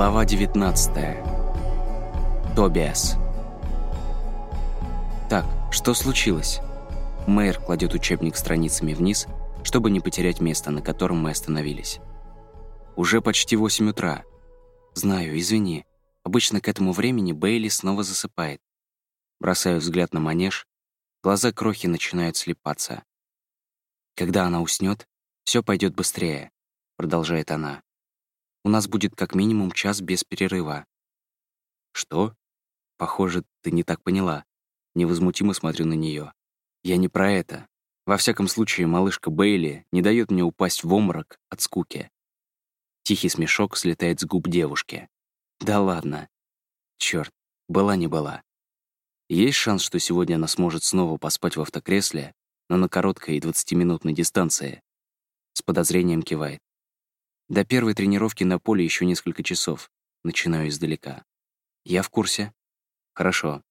Глава 19. Тобиас. Так, что случилось? Мэйр кладет учебник страницами вниз, чтобы не потерять место, на котором мы остановились. Уже почти 8 утра. Знаю, извини. Обычно к этому времени Бейли снова засыпает. Бросаю взгляд на манеж, глаза крохи начинают слепаться. Когда она уснет, все пойдет быстрее, продолжает она. У нас будет как минимум час без перерыва. Что? Похоже, ты не так поняла. Невозмутимо смотрю на нее. Я не про это. Во всяком случае, малышка Бейли не дает мне упасть в обморок от скуки. Тихий смешок слетает с губ девушки. Да ладно. Черт, была не была. Есть шанс, что сегодня она сможет снова поспать в автокресле, но на короткой и 20-минутной дистанции. С подозрением кивает. До первой тренировки на поле еще несколько часов. Начинаю издалека. Я в курсе. Хорошо.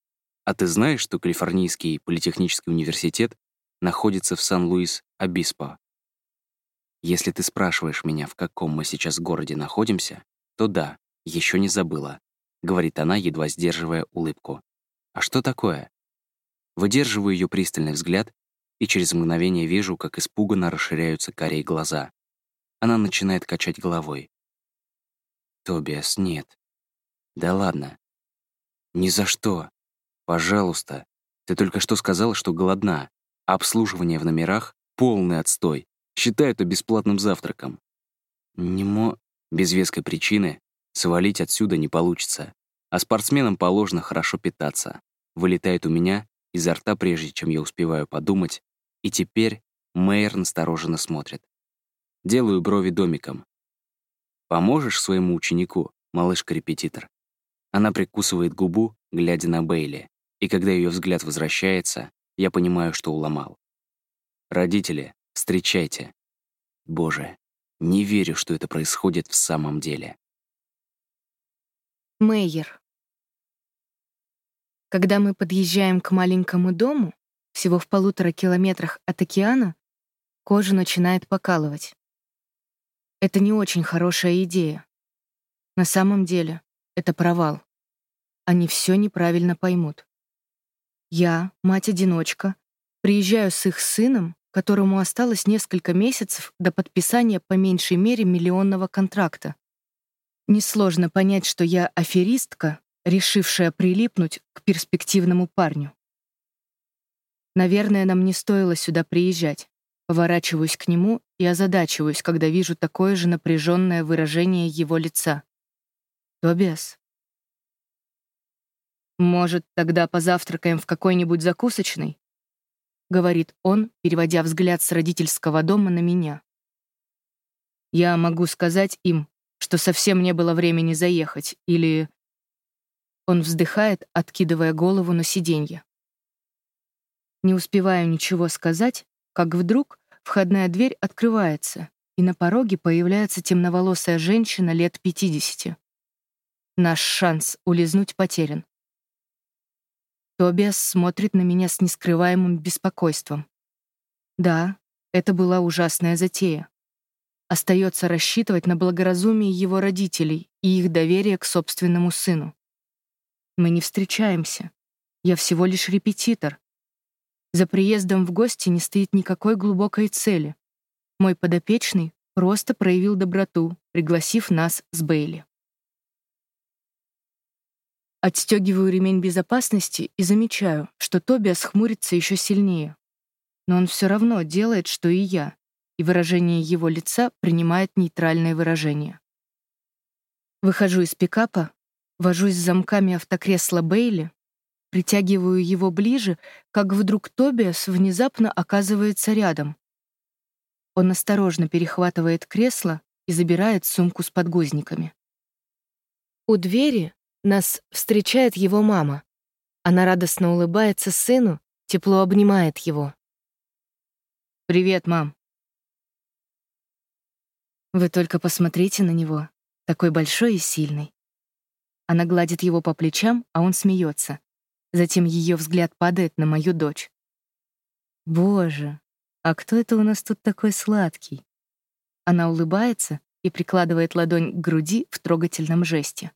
А ты знаешь, что Калифорнийский политехнический университет находится в Сан-Луис-Обиспо? Если ты спрашиваешь меня, в каком мы сейчас городе находимся, то да, еще не забыла, говорит она, едва сдерживая улыбку. А что такое? Выдерживаю ее пристальный взгляд и через мгновение вижу, как испуганно расширяются корей глаза. Она начинает качать головой. «Тобиас, нет». «Да ладно». «Ни за что. Пожалуйста. Ты только что сказала, что голодна, обслуживание в номерах — полный отстой. Считай это бесплатным завтраком». «Не мо...» Без веской причины свалить отсюда не получится. А спортсменам положено хорошо питаться. Вылетает у меня изо рта, прежде чем я успеваю подумать, и теперь Мэйр настороженно смотрит. Делаю брови домиком. «Поможешь своему ученику, малышка-репетитор?» Она прикусывает губу, глядя на Бейли, и когда ее взгляд возвращается, я понимаю, что уломал. «Родители, встречайте». Боже, не верю, что это происходит в самом деле. Мейер. Когда мы подъезжаем к маленькому дому, всего в полутора километрах от океана, кожу начинает покалывать. Это не очень хорошая идея. На самом деле, это провал. Они все неправильно поймут. Я, мать-одиночка, приезжаю с их сыном, которому осталось несколько месяцев до подписания по меньшей мере миллионного контракта. Несложно понять, что я аферистка, решившая прилипнуть к перспективному парню. Наверное, нам не стоило сюда приезжать. Поворачиваюсь к нему и озадачиваюсь, когда вижу такое же напряженное выражение его лица. «Тобиас?» «Может, тогда позавтракаем в какой-нибудь закусочной?» — говорит он, переводя взгляд с родительского дома на меня. «Я могу сказать им, что совсем не было времени заехать, или...» Он вздыхает, откидывая голову на сиденье. Не успеваю ничего сказать, как вдруг Входная дверь открывается, и на пороге появляется темноволосая женщина лет 50. Наш шанс улизнуть потерян. Тобиас смотрит на меня с нескрываемым беспокойством. Да, это была ужасная затея. Остается рассчитывать на благоразумие его родителей и их доверие к собственному сыну. Мы не встречаемся. Я всего лишь репетитор, за приездом в гости не стоит никакой глубокой цели. Мой подопечный просто проявил доброту, пригласив нас с Бейли. Отстегиваю ремень безопасности и замечаю, что Тобиас хмурится еще сильнее. Но он все равно делает, что и я, и выражение его лица принимает нейтральное выражение. Выхожу из пикапа, вожусь с замками автокресла Бейли Притягиваю его ближе, как вдруг Тобиас внезапно оказывается рядом. Он осторожно перехватывает кресло и забирает сумку с подгузниками. У двери нас встречает его мама. Она радостно улыбается сыну, тепло обнимает его. «Привет, мам». Вы только посмотрите на него, такой большой и сильный. Она гладит его по плечам, а он смеется. Затем ее взгляд падает на мою дочь. «Боже, а кто это у нас тут такой сладкий?» Она улыбается, и прикладывает ладонь к груди в трогательном жесте.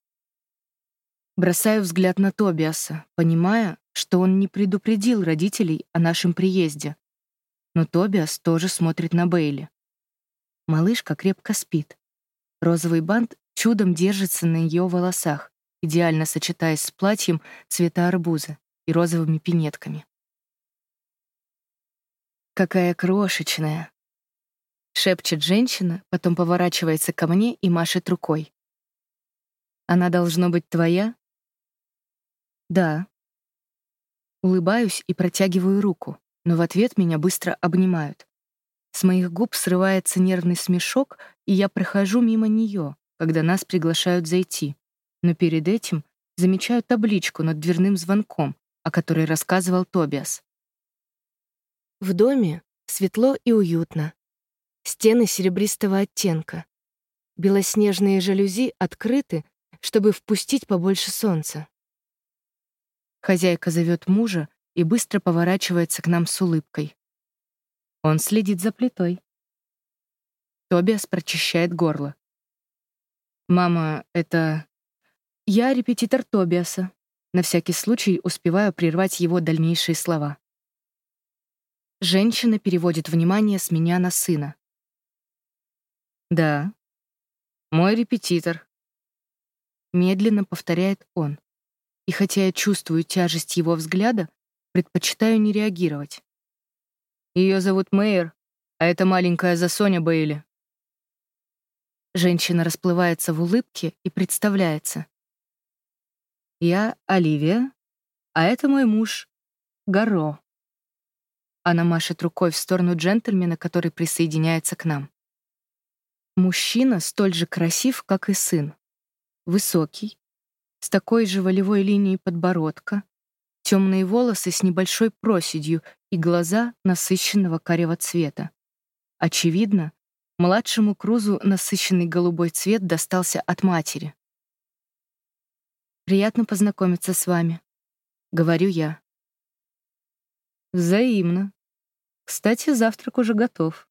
Бросаю взгляд на Тобиаса, понимая, что он не предупредил родителей о нашем приезде. Но Тобиас тоже смотрит на Бейли. Малышка крепко спит. Розовый бант чудом держится на ее волосах, идеально сочетаясь с платьем цвета арбуза и розовыми пинетками. «Какая крошечная!» — шепчет женщина, потом поворачивается ко мне и машет рукой. «Она должно быть твоя?» «Да». Улыбаюсь и протягиваю руку, но в ответ меня быстро обнимают. С моих губ срывается нервный смешок, и я прохожу мимо нее, когда нас приглашают зайти. Но перед этим замечаю табличку над дверным звонком, о которой рассказывал Тобиас. В доме светло и уютно. Стены серебристого оттенка. Белоснежные жалюзи открыты, чтобы впустить побольше солнца. Хозяйка зовет мужа и быстро поворачивается к нам с улыбкой. Он следит за плитой. Тобиас прочищает горло. «Мама, это...» «Я репетитор Тобиаса». На всякий случай успеваю прервать его дальнейшие слова. Женщина переводит внимание с меня на сына. «Да, мой репетитор», — медленно повторяет он. И хотя я чувствую тяжесть его взгляда, предпочитаю не реагировать. Ее зовут Мэйр, а это маленькая Засоня Бейли. Женщина расплывается в улыбке и представляется. Я Оливия, а это мой муж, Гаро. Она машет рукой в сторону джентльмена, который присоединяется к нам. Мужчина столь же красив, как и сын. Высокий, с такой же волевой линией подбородка, темные волосы с небольшой проседью и глаза насыщенного карего цвета. Очевидно, младшему Крузу насыщенный голубой цвет достался от матери. «Приятно познакомиться с вами», — говорю я. «Взаимно. Кстати, завтрак уже готов».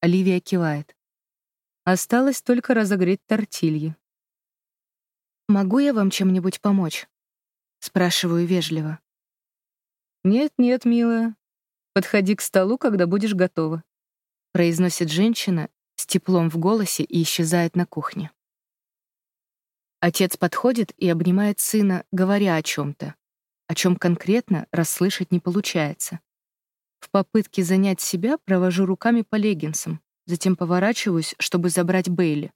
Оливия кивает. Осталось только разогреть тортильи. «Могу я вам чем-нибудь помочь?» Спрашиваю вежливо. «Нет-нет, милая. Подходи к столу, когда будешь готова», произносит женщина с теплом в голосе и исчезает на кухне. Отец подходит и обнимает сына, говоря о чем-то, о чем конкретно расслышать не получается. В попытке занять себя провожу руками по леггинсам, затем поворачиваюсь, чтобы забрать Бейли.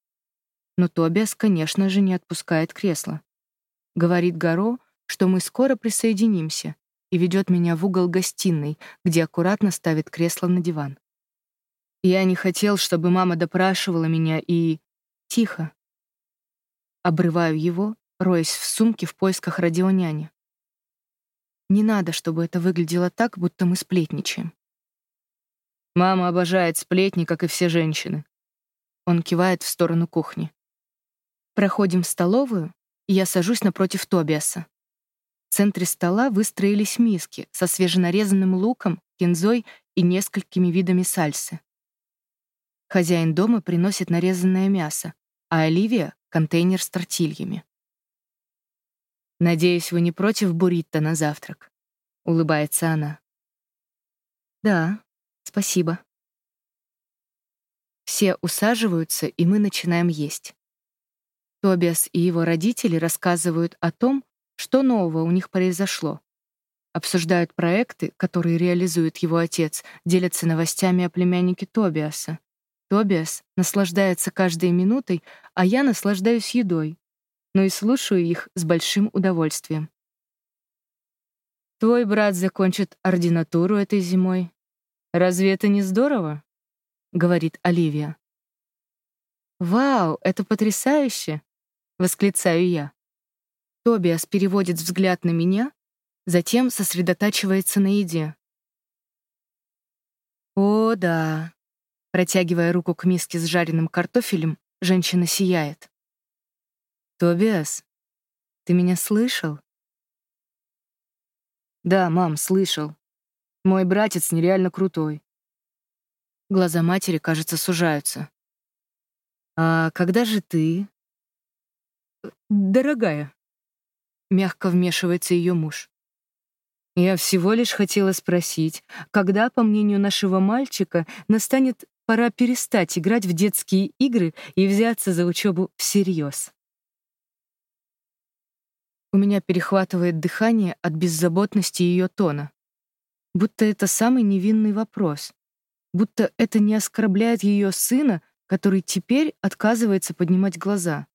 Но Тобиас, конечно же, не отпускает кресло. Говорит Гаро, что мы скоро присоединимся, и ведет меня в угол гостиной, где аккуратно ставит кресло на диван. Я не хотел, чтобы мама допрашивала меня и... Тихо. Обрываю его, роясь в сумке в поисках радионяни. Не надо, чтобы это выглядело так, будто мы сплетничаем. Мама обожает сплетни, как и все женщины. Он кивает в сторону кухни. Проходим в столовую, и я сажусь напротив Тобиаса. В центре стола выстроились миски со свеженарезанным луком, кинзой и несколькими видами сальсы. Хозяин дома приносит нарезанное мясо, а Оливия — контейнер с тортильями. «Надеюсь, вы не против буррито на завтрак?» — улыбается она. «Да, спасибо». Все усаживаются, и мы начинаем есть. Тобиас и его родители рассказывают о том, что нового у них произошло. Обсуждают проекты, которые реализует его отец, делятся новостями о племяннике Тобиаса. Тобиас наслаждается каждой минутой, а я наслаждаюсь едой, но и слушаю их с большим удовольствием. «Твой брат закончит ординатуру этой зимой. Разве это не здорово?» — говорит Оливия. «Вау, это потрясающе!» — восклицаю я. Тобиас переводит взгляд на меня, затем сосредотачивается на еде. «О, да!» Протягивая руку к миске с жареным картофелем, женщина сияет. «Тобиас, ты меня слышал?» «Да, мам, слышал. Мой братец нереально крутой». Глаза матери, кажется, сужаются. «А когда же ты?» «Дорогая», — мягко вмешивается ее муж. «Я всего лишь хотела спросить, когда, по мнению нашего мальчика, настанет пора перестать играть в детские игры и взяться за учебу всерьез?» У меня перехватывает дыхание от беззаботности ее тона. Будто это самый невинный вопрос. Будто это не оскорбляет ее сына, который теперь отказывается поднимать глаза.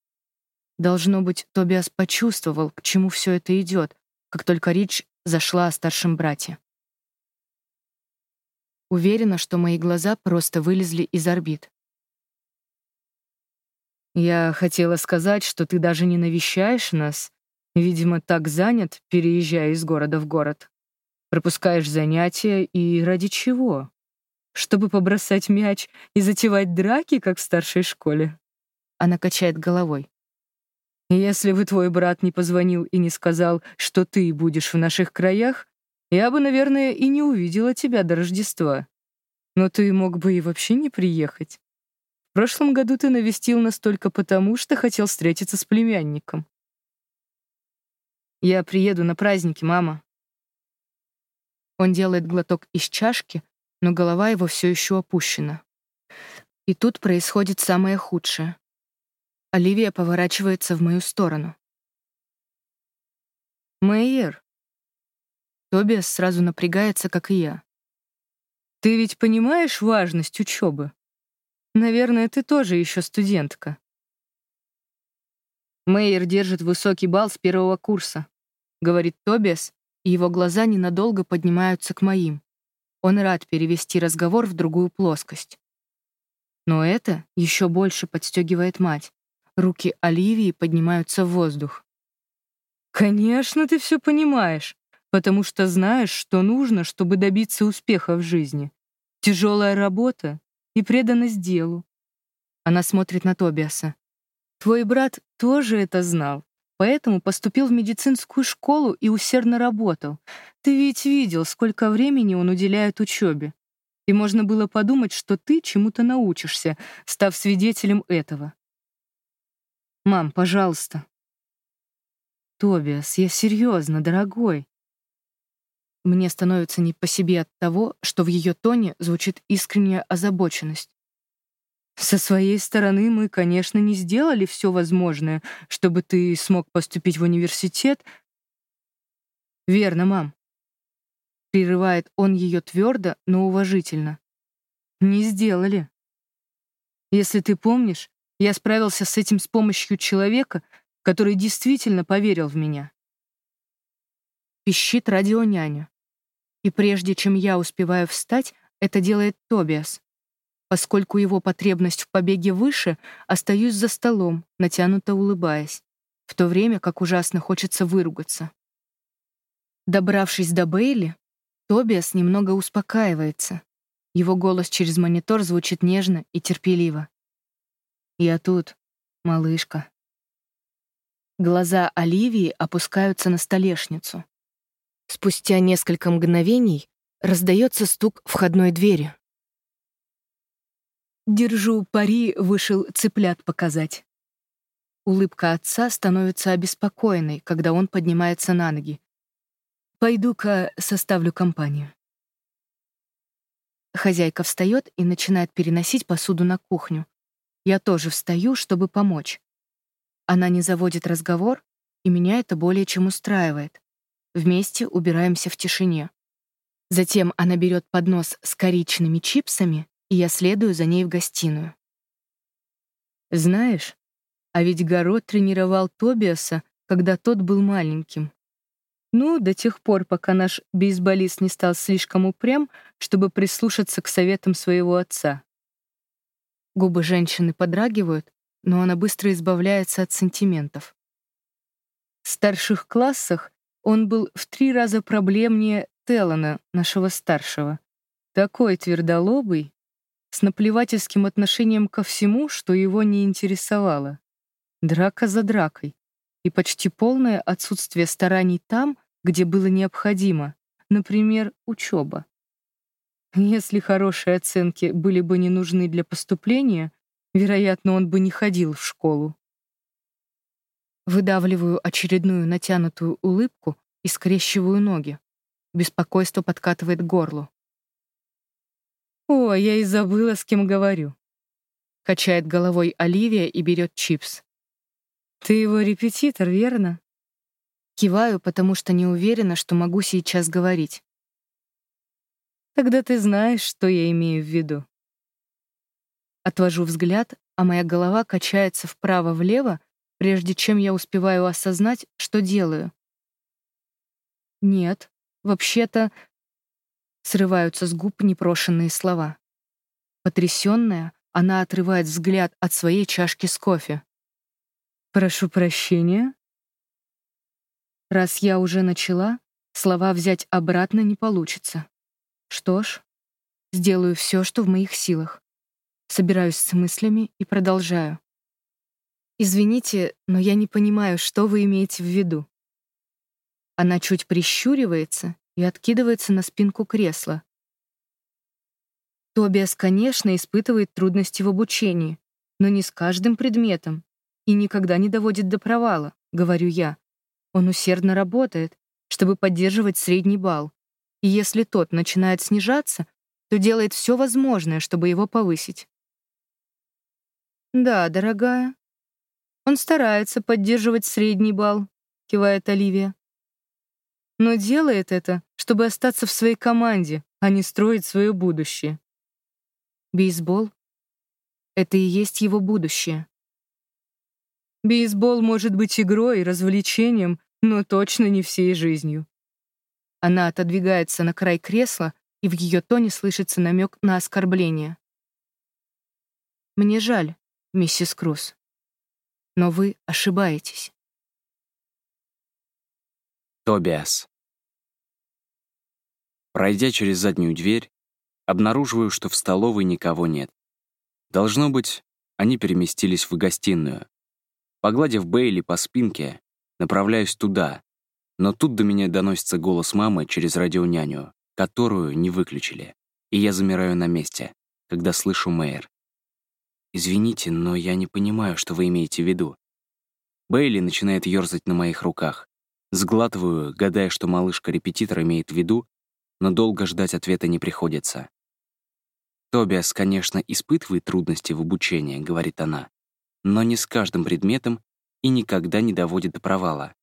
Должно быть, Тобиас почувствовал, к чему все это идет, как только речь зашла о старшем брате. Уверена, что мои глаза просто вылезли из орбит. «Я хотела сказать, что ты даже не навещаешь нас. Видимо, так занят, переезжая из города в город. Пропускаешь занятия и ради чего? Чтобы побросать мяч и затевать драки, как в старшей школе?» Она качает головой. Если бы твой брат не позвонил и не сказал, что ты будешь в наших краях, я бы, наверное, и не увидела тебя до Рождества. Но ты мог бы и вообще не приехать. В прошлом году ты навестил нас только потому, что хотел встретиться с племянником. Я приеду на праздники, мама. Он делает глоток из чашки, но голова его все еще опущена. И тут происходит самое худшее. Оливия поворачивается в мою сторону. «Мэйер». Тобиас сразу напрягается, как и я. «Ты ведь понимаешь важность учебы? Наверное, ты тоже еще студентка». Мэйер держит высокий балл с первого курса, говорит Тобиас, и его глаза ненадолго поднимаются к моим. Он рад перевести разговор в другую плоскость. Но это еще больше подстегивает мать. Руки Оливии поднимаются в воздух. «Конечно, ты все понимаешь, потому что знаешь, что нужно, чтобы добиться успеха в жизни. Тяжелая работа и преданность делу». Она смотрит на Тобиаса. «Твой брат тоже это знал, поэтому поступил в медицинскую школу и усердно работал. Ты ведь видел, сколько времени он уделяет учебе. И можно было подумать, что ты чему-то научишься, став свидетелем этого. Мам, пожалуйста. Тобиас, я серьезно, дорогой. Мне становится не по себе от того, что в ее тоне звучит искренняя озабоченность. Со своей стороны мы, конечно, не сделали все возможное, чтобы ты смог поступить в университет. Верно, мам. Прерывает он ее твердо, но уважительно. Не сделали. Если ты помнишь, я справился с этим с помощью человека, который действительно поверил в меня. Пищит радионяня. И прежде чем я успеваю встать, это делает Тобиас. Поскольку его потребность в побеге выше, остаюсь за столом, натянуто улыбаясь, в то время как ужасно хочется выругаться. Добравшись до Бейли, Тобиас немного успокаивается. Его голос через монитор звучит нежно и терпеливо. «Я тут, малышка». Глаза Оливии опускаются на столешницу. Спустя несколько мгновений раздается стук входной двери. «Держу пари, вышел цыплят показать». Улыбка отца становится обеспокоенной, когда он поднимается на ноги. «Пойду-ка составлю компанию». Хозяйка встает и начинает переносить посуду на кухню. Я тоже встаю, чтобы помочь. Она не заводит разговор, и меня это более чем устраивает. Вместе убираемся в тишине. Затем она берет поднос с коричными чипсами, и я следую за ней в гостиную. Знаешь, а ведь Город тренировал Тобиаса, когда тот был маленьким. Ну, до тех пор, пока наш бейсболист не стал слишком упрям, чтобы прислушаться к советам своего отца. Губы женщины подрагивают, но она быстро избавляется от сантиментов. В старших классах он был в три раза проблемнее Теллана, нашего старшего. Такой твердолобый, с наплевательским отношением ко всему, что его не интересовало. Драка за дракой. И почти полное отсутствие стараний там, где было необходимо, например, учеба. Если хорошие оценки были бы не нужны для поступления, Вероятно, он бы не ходил в школу. Выдавливаю очередную натянутую улыбку и скрещиваю ноги. Беспокойство подкатывает к горлу. «О, я и забыла, с кем говорю», — качает головой Оливия и берет чипс. «Ты его репетитор, верно?» Киваю, потому что не уверена, что могу сейчас говорить. «Тогда ты знаешь, что я имею в виду». Отвожу взгляд, а моя голова качается вправо-влево, прежде чем я успеваю осознать, что делаю. «Нет, вообще-то...» Срываются с губ непрошенные слова. Потрясённая, она отрывает взгляд от своей чашки с кофе. «Прошу прощения?» Раз я уже начала, слова взять обратно не получится. Что ж, сделаю все, что в моих силах. Собираюсь с мыслями и продолжаю. «Извините, но я не понимаю, что вы имеете в виду». Она чуть прищуривается и откидывается на спинку кресла. Тобиас, конечно, испытывает трудности в обучении, но не с каждым предметом и никогда не доводит до провала, говорю я. Он усердно работает, чтобы поддерживать средний балл, и если тот начинает снижаться, то делает все возможное, чтобы его повысить. «Да, дорогая. Он старается поддерживать средний балл», — кивает Оливия. «Но делает это, чтобы остаться в своей команде, а не строить свое будущее. Бейсбол — это и есть его будущее. Бейсбол может быть игрой развлечением, но точно не всей жизнью. Она отодвигается на край кресла, и в ее тоне слышится намек на оскорбление. «Мне жаль, миссис Круз. Но вы ошибаетесь. Тобиас. Пройдя через заднюю дверь, обнаруживаю, что в столовой никого нет. Должно быть, они переместились в гостиную. Погладив Бейли по спинке, направляюсь туда, но тут до меня доносится голос мамы через радионяню, которую не выключили, и я замираю на месте, когда слышу Мэйр. «Извините, но я не понимаю, что вы имеете в виду». Бейли начинает ёрзать на моих руках. Сглатываю, гадая, что малышка-репетитор имеет в виду, но долго ждать ответа не приходится. «Тобиас, конечно, испытывает трудности в обучении», — говорит она, «но не с каждым предметом и никогда не доводит до провала.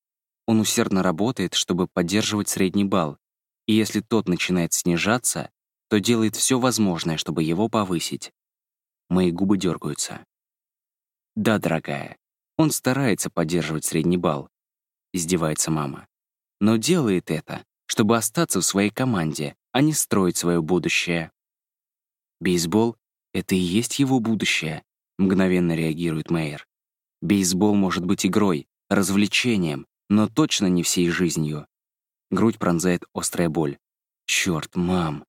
Он усердно работает, чтобы поддерживать средний балл, и если тот начинает снижаться, то делает все возможное, чтобы его повысить. Мои губы дергаются. «Да, дорогая, он старается поддерживать средний балл», — издевается мама. «Но делает это, чтобы остаться в своей команде, а не строить свое будущее». «Бейсбол — это и есть его будущее», — мгновенно реагирует Мэйр. «Бейсбол может быть игрой, развлечением, но точно не всей жизнью». Грудь пронзает острая боль. «Чёрт, мам!»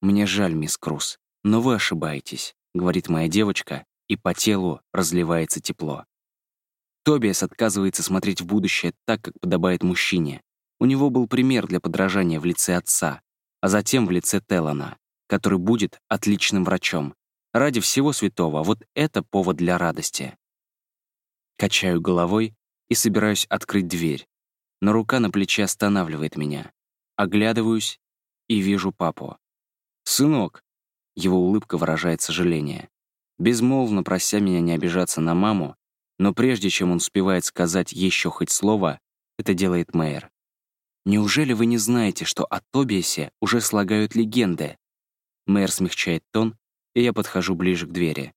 «Мне жаль, мисс Круз, но вы ошибаетесь. — говорит моя девочка, и по телу разливается тепло. Тобиас отказывается смотреть в будущее так, как подобает мужчине. У него был пример для подражания в лице отца, а затем в лице Теллана, который будет отличным врачом. Ради всего святого, вот это повод для радости. Качаю головой и собираюсь открыть дверь, но рука на плече останавливает меня. Оглядываюсь и вижу папу. «Сынок, его улыбка выражает сожаление. Безмолвно прося меня не обижаться на маму, но прежде чем он успевает сказать еще хоть слово, это делает мэр. «Неужели вы не знаете, что о Тобиасе уже слагают легенды?» Мэр смягчает тон, и я подхожу ближе к двери.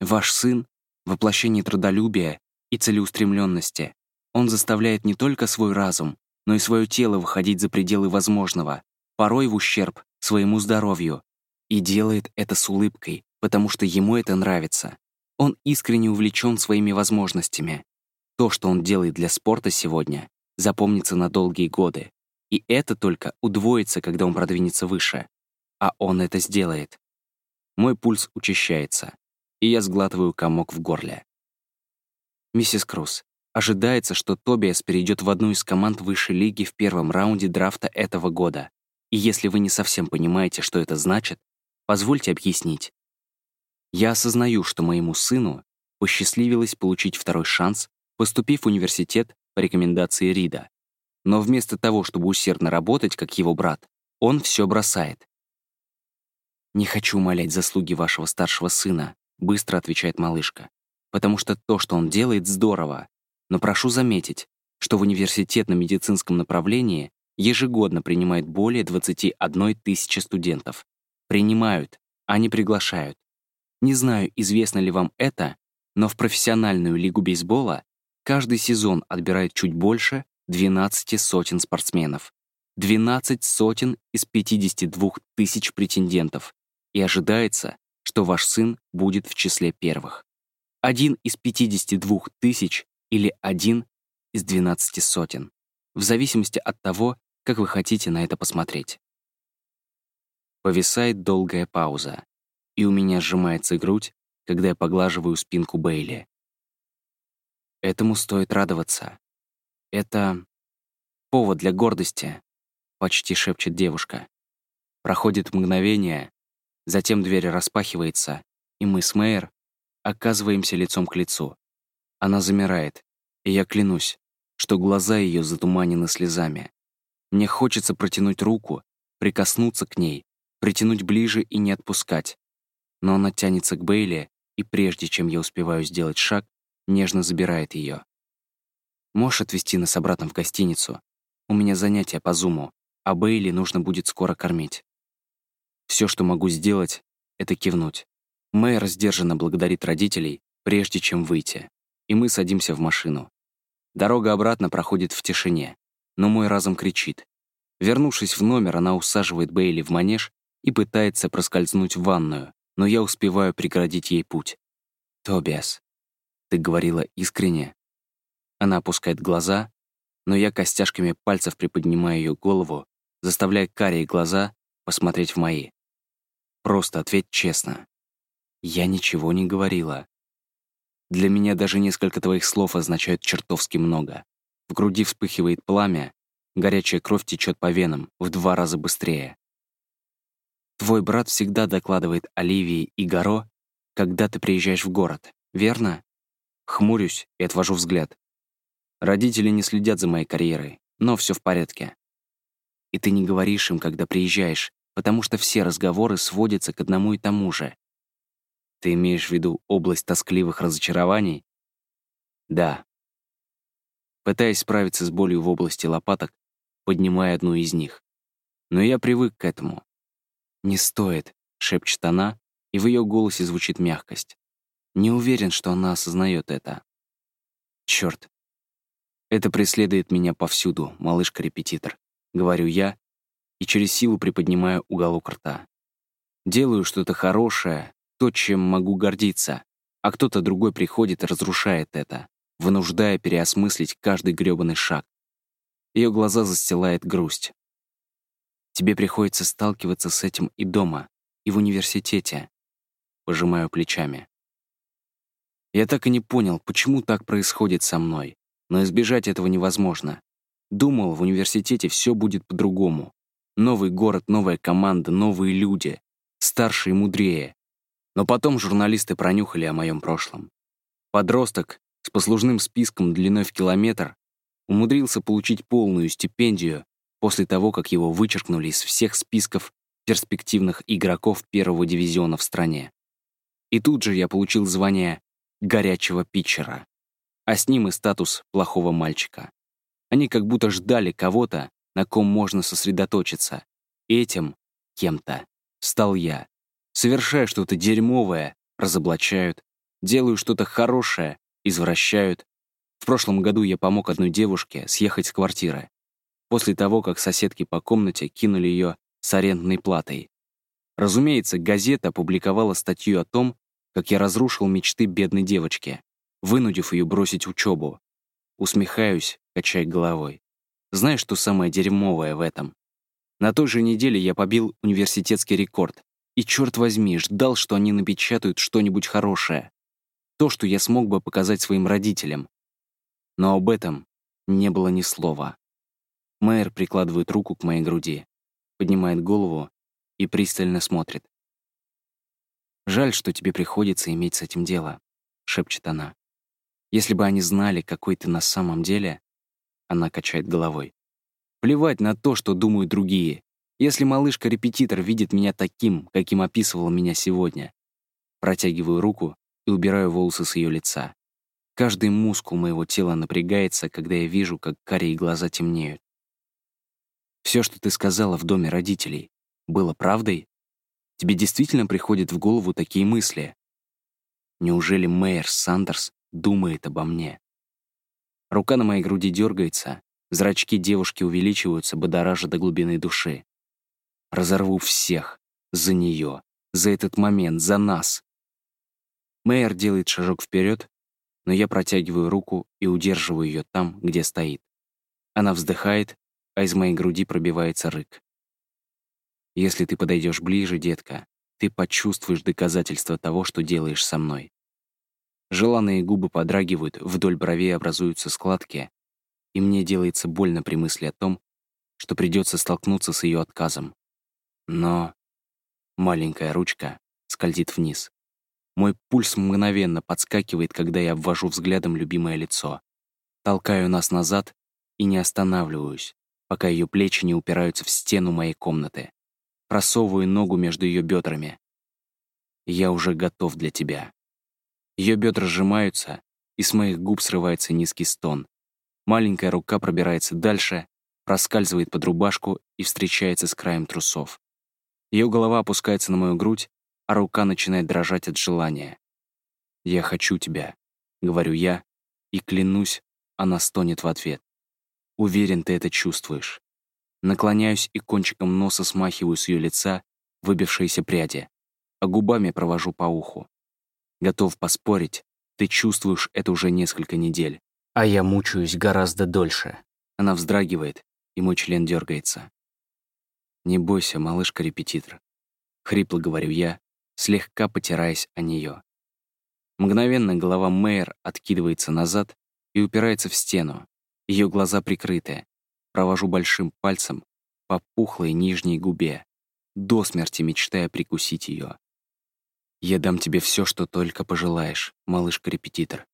«Ваш сын — воплощение трудолюбия и целеустремленности. Он заставляет не только свой разум, но и свое тело выходить за пределы возможного, порой в ущерб своему здоровью, и делает это с улыбкой, потому что ему это нравится. Он искренне увлечен своими возможностями. То, что он делает для спорта сегодня, запомнится на долгие годы. И это только удвоится, когда он продвинется выше. А он это сделает. Мой пульс учащается, и я сглатываю комок в горле. Миссис Круз, ожидается, что Тобиас перейдет в одну из команд высшей лиги в первом раунде драфта этого года. И если вы не совсем понимаете, что это значит, Позвольте объяснить. Я осознаю, что моему сыну посчастливилось получить второй шанс, поступив в университет по рекомендации Рида. Но вместо того, чтобы усердно работать, как его брат, он все бросает. «Не хочу умолять заслуги вашего старшего сына», — быстро отвечает малышка, «потому что то, что он делает, здорово. Но прошу заметить, что в университетном медицинском направлении ежегодно принимают более 21 тысячи студентов. Принимают, а не приглашают. Не знаю, известно ли вам это, но в профессиональную лигу бейсбола каждый сезон отбирает чуть больше 12 сотен спортсменов. 12 сотен из 52 тысяч претендентов и ожидается, что ваш сын будет в числе первых. Один из 52 тысяч или один из 12 сотен, в зависимости от того, как вы хотите на это посмотреть. Повисает долгая пауза, и у меня сжимается грудь, когда я поглаживаю спинку Бейли. Этому стоит радоваться. Это повод для гордости, почти шепчет девушка. Проходит мгновение, Затем дверь распахивается, и мы с Мэйр оказываемся лицом к лицу. Она замирает, и я клянусь, что глаза ее затуманены слезами. Мне хочется протянуть руку, прикоснуться к ней, притянуть ближе и не отпускать. Но она тянется к Бейли, и прежде чем я успеваю сделать шаг, нежно забирает ее. Можешь отвезти нас обратно в гостиницу? У меня занятия по зуму, а Бейли нужно будет скоро кормить. Все, что могу сделать, это кивнуть. Мэр сдержанно благодарит родителей, прежде чем выйти, и мы садимся в машину. Дорога обратно проходит в тишине, но мой разум кричит. Вернувшись в номер, она усаживает Бейли в манеж и пытается проскользнуть в ванную, но я успеваю преградить ей путь. «Тобиас, ты говорила искренне?» Она опускает глаза, но я костяшками пальцев приподнимаю ее голову, заставляя карие глаза посмотреть в мои. Просто ответь честно. Я ничего не говорила. Для меня даже несколько твоих слов означают чертовски много. В груди вспыхивает пламя, горячая кровь течет по венам в два раза быстрее. Твой брат всегда докладывает Оливии и Горо, когда ты приезжаешь в город, верно? Хмурюсь и отвожу взгляд. Родители не следят за моей карьерой, но все в порядке. И ты не говоришь им, когда приезжаешь, потому что все разговоры сводятся к одному и тому же. Ты имеешь в виду область тоскливых разочарований? Да. Пытаясь справиться с болью в области лопаток, поднимая одну из них. Но я привык к этому. «Не стоит», — шепчет она, и в ее голосе звучит мягкость. Не уверен, что она осознает это. Черт. Это преследует меня повсюду, малышка-репетитор, говорю я, и через силу приподнимаю уголок рта. Делаю что-то хорошее, то, чем могу гордиться, а кто-то другой приходит и разрушает это, вынуждая переосмыслить каждый грёбаный шаг. Ее глаза застилает грусть. Тебе приходится сталкиваться с этим и дома, и в университете. Пожимаю плечами. Я так и не понял, почему так происходит со мной, но избежать этого невозможно. Думал, в университете все будет по-другому. Новый город, новая команда, новые люди. Старше и мудрее. Но потом журналисты пронюхали о моем прошлом. Подросток с послужным списком длиной в километр умудрился получить полную стипендию после того, как его вычеркнули из всех списков перспективных игроков первого дивизиона в стране. И тут же я получил звание горячего питчера, а с ним и статус плохого мальчика. Они как будто ждали кого-то, на ком можно сосредоточиться. Этим, кем-то, стал я. Совершая что-то дерьмовое, разоблачают. Делаю что-то хорошее, извращают. В прошлом году я помог одной девушке съехать с квартиры. После того, как соседки по комнате кинули ее с арендной платой. Разумеется, газета опубликовала статью о том, как я разрушил мечты бедной девочки, вынудив ее бросить учебу. Усмехаюсь, качая головой. Знаешь, что самое дерьмовое в этом? На той же неделе я побил университетский рекорд. И, черт возьми, ждал, что они напечатают что-нибудь хорошее. То, что я смог бы показать своим родителям. Но об этом не было ни слова. Майер прикладывает руку к моей груди, поднимает голову и пристально смотрит. «Жаль, что тебе приходится иметь с этим дело», — шепчет она. «Если бы они знали, какой ты на самом деле...» Она качает головой. «Плевать на то, что думают другие. Если малышка-репетитор видит меня таким, каким описывал меня сегодня». Протягиваю руку и убираю волосы с ее лица. Каждый мускул моего тела напрягается, когда я вижу, как карие глаза темнеют. Все, что ты сказала в доме родителей, было правдой? Тебе действительно приходят в голову такие мысли? Неужели мэр Сандерс думает обо мне? Рука на моей груди дергается, зрачки девушки увеличиваются, бодоража до глубины души. Разорву всех. За нее. За этот момент. За нас. Мэйер делает шажок вперед, но я протягиваю руку и удерживаю ее там, где стоит. Она вздыхает, а из моей груди пробивается рык. Если ты подойдешь ближе, детка, ты почувствуешь доказательства того, что делаешь со мной. Желанные губы подрагивают, вдоль бровей образуются складки, и мне делается больно при мысли о том, что придется столкнуться с ее отказом. Но маленькая ручка скользит вниз. Мой пульс мгновенно подскакивает, когда я обвожу взглядом любимое лицо. Толкаю нас назад и не останавливаюсь, пока ее плечи не упираются в стену моей комнаты. Просовываю ногу между ее бедрами. Я уже готов для тебя. Ее бедра сжимаются, и с моих губ срывается низкий стон. Маленькая рука пробирается дальше, проскальзывает под рубашку и встречается с краем трусов. Ее голова опускается на мою грудь, а рука начинает дрожать от желания. «Я хочу тебя», — говорю я, и клянусь, она стонет в ответ. Уверен, ты это чувствуешь. Наклоняюсь и кончиком носа смахиваю с ее лица выбившиеся пряди, а губами провожу по уху. Готов поспорить, ты чувствуешь это уже несколько недель, а я мучаюсь гораздо дольше. Она вздрагивает, и мой член дергается. «Не бойся, малышка-репетитор», — хрипло говорю я, слегка потираясь о нее. Мгновенно голова Мэйр откидывается назад и упирается в стену. Ее глаза прикрыты. Провожу большим пальцем по пухлой нижней губе, до смерти мечтая прикусить ее. «Я дам тебе все, что только пожелаешь, малышка-репетитор.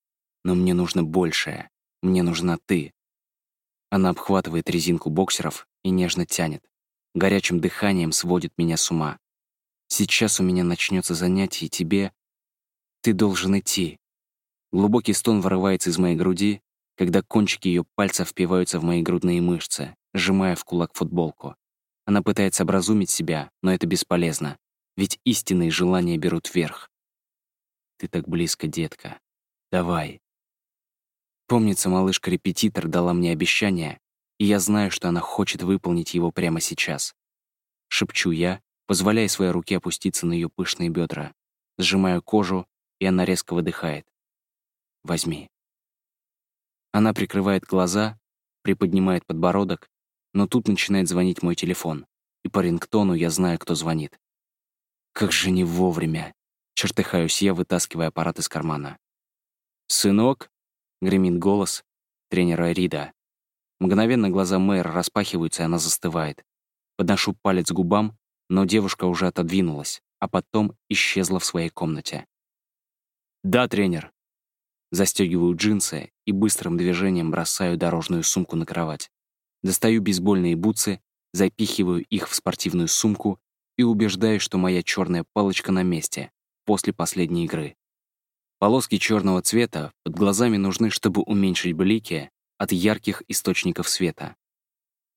Но мне нужно большее. Мне нужна ты». Она обхватывает резинку боксеров и нежно тянет. Горячим дыханием сводит меня с ума. Сейчас у меня начнется занятие, и тебе... Ты должен идти. Глубокий стон вырывается из моей груди, когда кончики ее пальцев впиваются в мои грудные мышцы, сжимая в кулак футболку. Она пытается образумить себя, но это бесполезно, ведь истинные желания берут верх. Ты так близко, детка. Давай. Помнится, малышка-репетитор дала мне обещание, и я знаю, что она хочет выполнить его прямо сейчас. Шепчу я, позволяя своей руке опуститься на ее пышные бедра. Сжимаю кожу, и она резко выдыхает. Возьми. Она прикрывает глаза, приподнимает подбородок, но тут начинает звонить мой телефон, и по рингтону я знаю, кто звонит. Как же не вовремя. Чертыхаюсь я, вытаскивая аппарат из кармана. «Сынок?» — гремит голос тренера Рида. Мгновенно глаза мэра распахиваются, и она застывает. Подношу палец к губам, но девушка уже отодвинулась, а потом исчезла в своей комнате. «Да, тренер». Застегиваю джинсы и быстрым движением бросаю дорожную сумку на кровать. Достаю бейсбольные бутсы, запихиваю их в спортивную сумку и убеждаюсь, что моя черная палочка на месте после последней игры. Полоски черного цвета под глазами нужны, чтобы уменьшить блики от ярких источников света.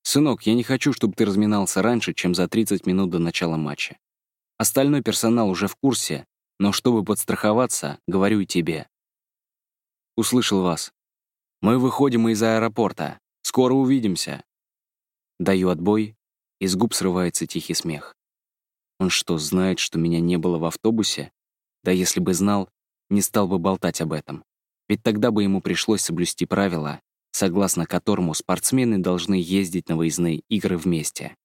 «Сынок, я не хочу, чтобы ты разминался раньше, чем за 30 минут до начала матча. Остальной персонал уже в курсе, но чтобы подстраховаться, говорю и тебе. Услышал вас. Мы выходим из аэропорта. Скоро увидимся. Даю отбой, и с губ срывается тихий смех. Он что, знает, что меня не было в автобусе? Да если бы знал, не стал бы болтать об этом. Ведь тогда бы ему пришлось соблюсти правила, согласно которому спортсмены должны ездить на выездные игры вместе.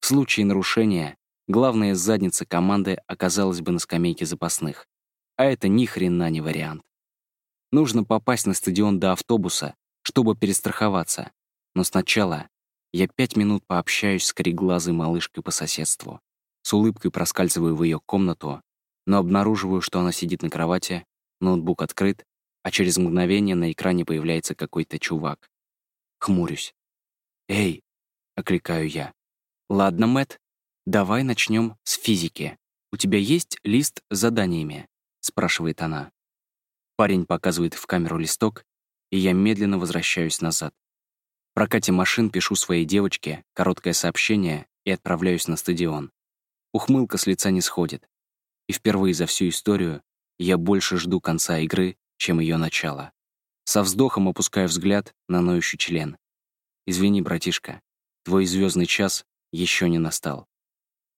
В случае нарушения главная задница команды оказалась бы на скамейке запасных. А это ни хрена не вариант. Нужно попасть на стадион до автобуса, чтобы перестраховаться. Но сначала я пять минут пообщаюсь с кореглазой малышкой по соседству. С улыбкой проскальзываю в ее комнату но обнаруживаю, что она сидит на кровати, ноутбук открыт, а через мгновение на экране появляется какой-то чувак. Хмурюсь. «Эй!» — окликаю я. «Ладно, Мэт, давай начнем с физики. У тебя есть лист с заданиями?» — спрашивает она. Парень показывает в камеру листок, и я медленно возвращаюсь назад. В прокате машин пишу своей девочке короткое сообщение и отправляюсь на стадион. Ухмылка с лица не сходит. И впервые за всю историю я больше жду конца игры, чем ее начала. Со вздохом опускаю взгляд на ноющий член. «Извини, братишка, твой звездный час еще не настал».